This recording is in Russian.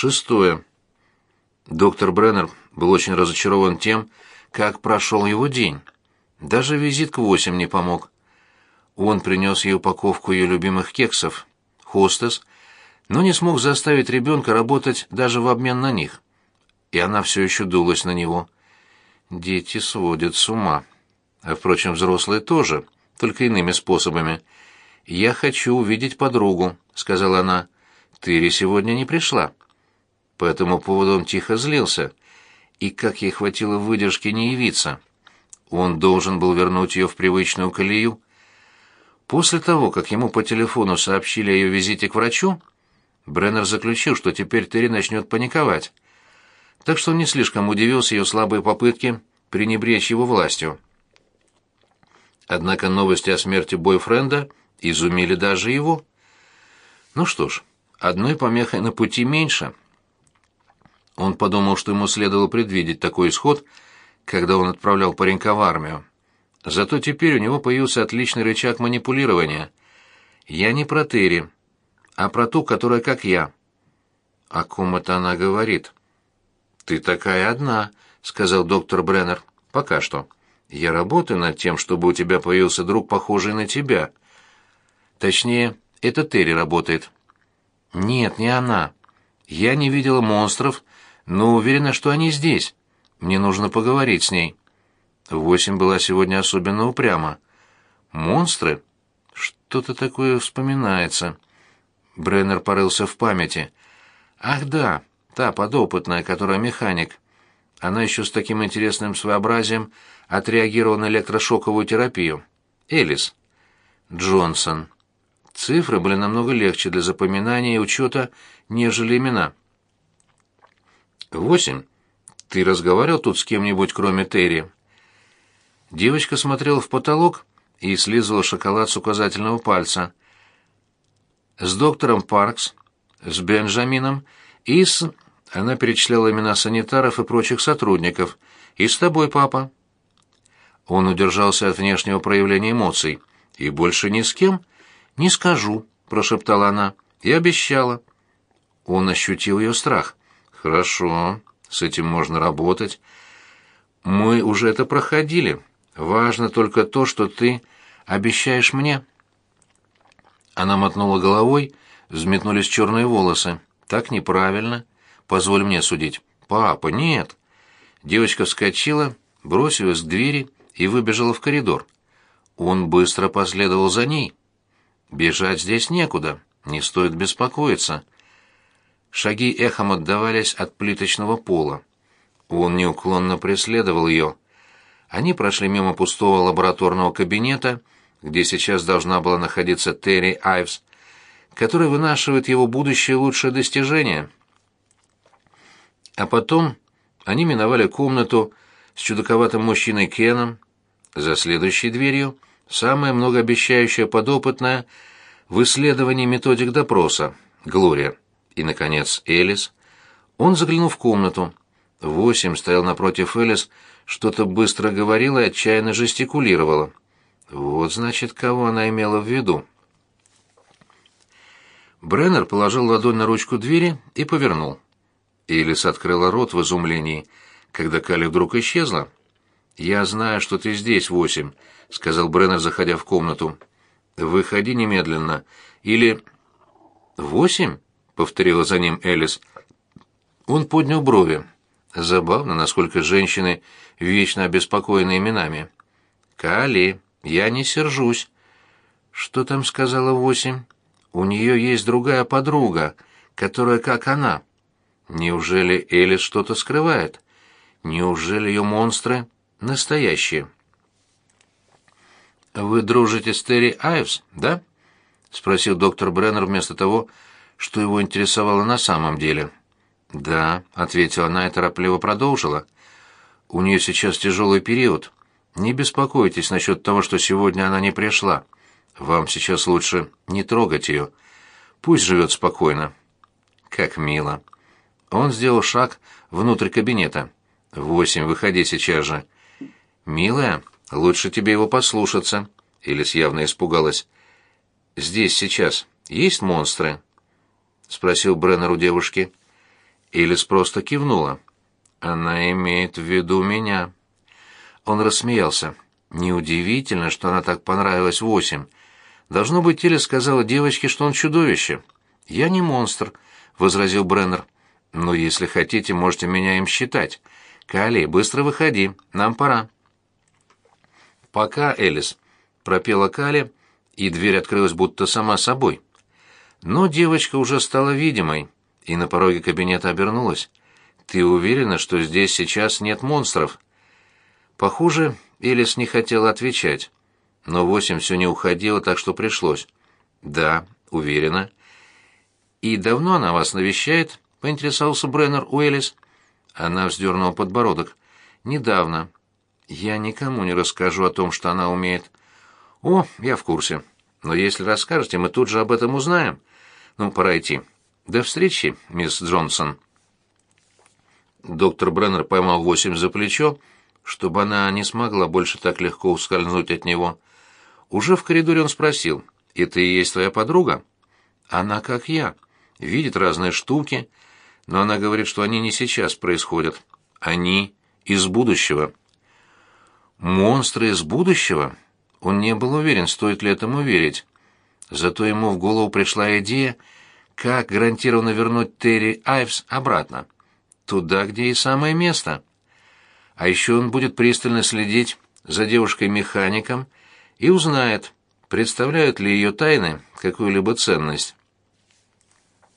Шестое. Доктор Бреннер был очень разочарован тем, как прошел его день. Даже визит к восемь не помог. Он принес ей упаковку ее любимых кексов, хостес, но не смог заставить ребенка работать даже в обмен на них. И она все еще дулась на него. Дети сводят с ума. А, впрочем, взрослые тоже, только иными способами. «Я хочу увидеть подругу», — сказала она. «Тыри сегодня не пришла». По этому поводу он тихо злился. И как ей хватило выдержки не явиться. Он должен был вернуть ее в привычную колею. После того, как ему по телефону сообщили о ее визите к врачу, Бреннер заключил, что теперь Терри начнет паниковать. Так что он не слишком удивился ее слабой попытке пренебречь его властью. Однако новости о смерти бойфренда изумили даже его. Ну что ж, одной помехой на пути меньше. Он подумал, что ему следовало предвидеть такой исход, когда он отправлял паренька в армию. Зато теперь у него появился отличный рычаг манипулирования. Я не про Терри, а про ту, которая как я. О ком это она говорит? Ты такая одна, сказал доктор Бреннер. Пока что. Я работаю над тем, чтобы у тебя появился друг, похожий на тебя. Точнее, это Терри работает. Нет, не она. Я не видела монстров, но уверена, что они здесь. Мне нужно поговорить с ней. Восемь была сегодня особенно упряма. Монстры? Что-то такое вспоминается. Бреннер порылся в памяти. Ах да, та подопытная, которая механик. Она еще с таким интересным своеобразием отреагировала на электрошоковую терапию. Элис. Джонсон. Цифры были намного легче для запоминания и учета, нежели имена. «Восемь. Ты разговаривал тут с кем-нибудь, кроме Терри?» Девочка смотрела в потолок и слизывала шоколад с указательного пальца. «С доктором Паркс, с Бенджамином и с...» Она перечисляла имена санитаров и прочих сотрудников. «И с тобой, папа». Он удержался от внешнего проявления эмоций. «И больше ни с кем?» «Не скажу», — прошептала она. «Я обещала». Он ощутил ее страх. «Хорошо, с этим можно работать. Мы уже это проходили. Важно только то, что ты обещаешь мне». Она мотнула головой, взметнулись черные волосы. «Так неправильно. Позволь мне судить». «Папа, нет». Девочка вскочила, бросилась к двери и выбежала в коридор. Он быстро последовал за ней. Бежать здесь некуда, не стоит беспокоиться. Шаги эхом отдавались от плиточного пола. Он неуклонно преследовал ее. Они прошли мимо пустого лабораторного кабинета, где сейчас должна была находиться Терри Айвс, который вынашивает его будущее лучшее достижение. А потом они миновали комнату с чудаковатым мужчиной Кеном. За следующей дверью — самая многообещающая подопытная в исследовании методик допроса, Глория. И, наконец, Элис. Он заглянул в комнату. Восемь стоял напротив Элис, что-то быстро говорила и отчаянно жестикулировала. Вот, значит, кого она имела в виду. Бреннер положил ладонь на ручку двери и повернул. Элис открыла рот в изумлении, когда Кали вдруг исчезла. «Я знаю, что ты здесь, Восемь», — сказал Бреннер, заходя в комнату. «Выходи немедленно. Или...» «Восемь?» — повторила за ним Элис. Он поднял брови. Забавно, насколько женщины вечно обеспокоены именами. «Кали, я не сержусь». «Что там сказала Восемь?» «У нее есть другая подруга, которая как она». «Неужели Элис что-то скрывает? Неужели ее монстры настоящие?» «Вы дружите с Терри Айвс, да?» — спросил доктор Бреннер вместо того, что его интересовало на самом деле. «Да», — ответила она и торопливо продолжила. «У нее сейчас тяжелый период. Не беспокойтесь насчет того, что сегодня она не пришла. Вам сейчас лучше не трогать ее. Пусть живет спокойно». «Как мило». Он сделал шаг внутрь кабинета. «Восемь, выходи сейчас же». «Милая, Лучше тебе его послушаться. Элис явно испугалась. Здесь сейчас есть монстры? Спросил Бреннер у девушки. Элис просто кивнула. Она имеет в виду меня. Он рассмеялся. Неудивительно, что она так понравилась восемь. Должно быть, Теле сказала девочке, что он чудовище. Я не монстр, возразил Бреннер. Но если хотите, можете меня им считать. Кали, быстро выходи, нам пора. Пока, Элис, пропела Кали, и дверь открылась будто сама собой. Но девочка уже стала видимой и на пороге кабинета обернулась. Ты уверена, что здесь сейчас нет монстров? Похоже, Элис не хотела отвечать. Но восемь все не уходила, так что пришлось. Да, уверена. И давно она вас навещает? поинтересовался Бреннер у Элис. Она вздернула подбородок. Недавно. Я никому не расскажу о том, что она умеет. О, я в курсе. Но если расскажете, мы тут же об этом узнаем. Ну, пора идти. До встречи, мисс Джонсон. Доктор Бреннер поймал восемь за плечо, чтобы она не смогла больше так легко ускользнуть от него. Уже в коридоре он спросил, «Это и есть твоя подруга?» «Она как я. Видит разные штуки, но она говорит, что они не сейчас происходят. Они из будущего». «Монстры из будущего?» Он не был уверен, стоит ли этому верить. Зато ему в голову пришла идея, как гарантированно вернуть Терри Айвс обратно. Туда, где и самое место. А еще он будет пристально следить за девушкой-механиком и узнает, представляют ли ее тайны какую-либо ценность.